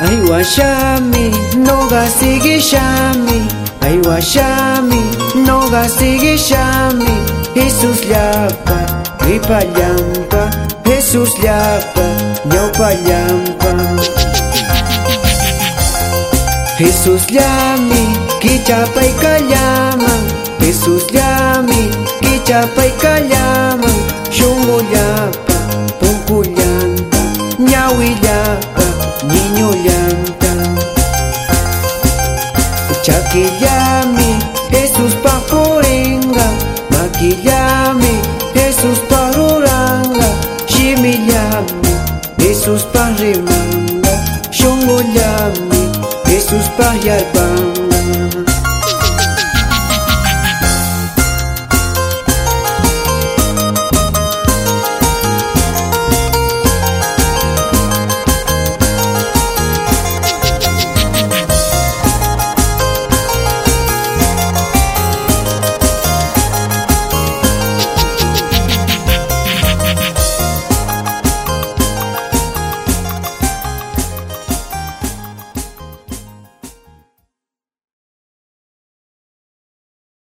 Aiwashami, noga sigue shami. Aiwashami, noga sigue shami. Jesús llapa, ripa llampa. Jesús llapa, ñaupa llampa. Jesús llami, kichapa y. Jesús llami, kichapa y. Chakillami, Jesús Pacorenga, Maquillami, Jesús Paruranga, Shimillami, Jesús Parrimanga, Shongollami, Jesús Payarpanga.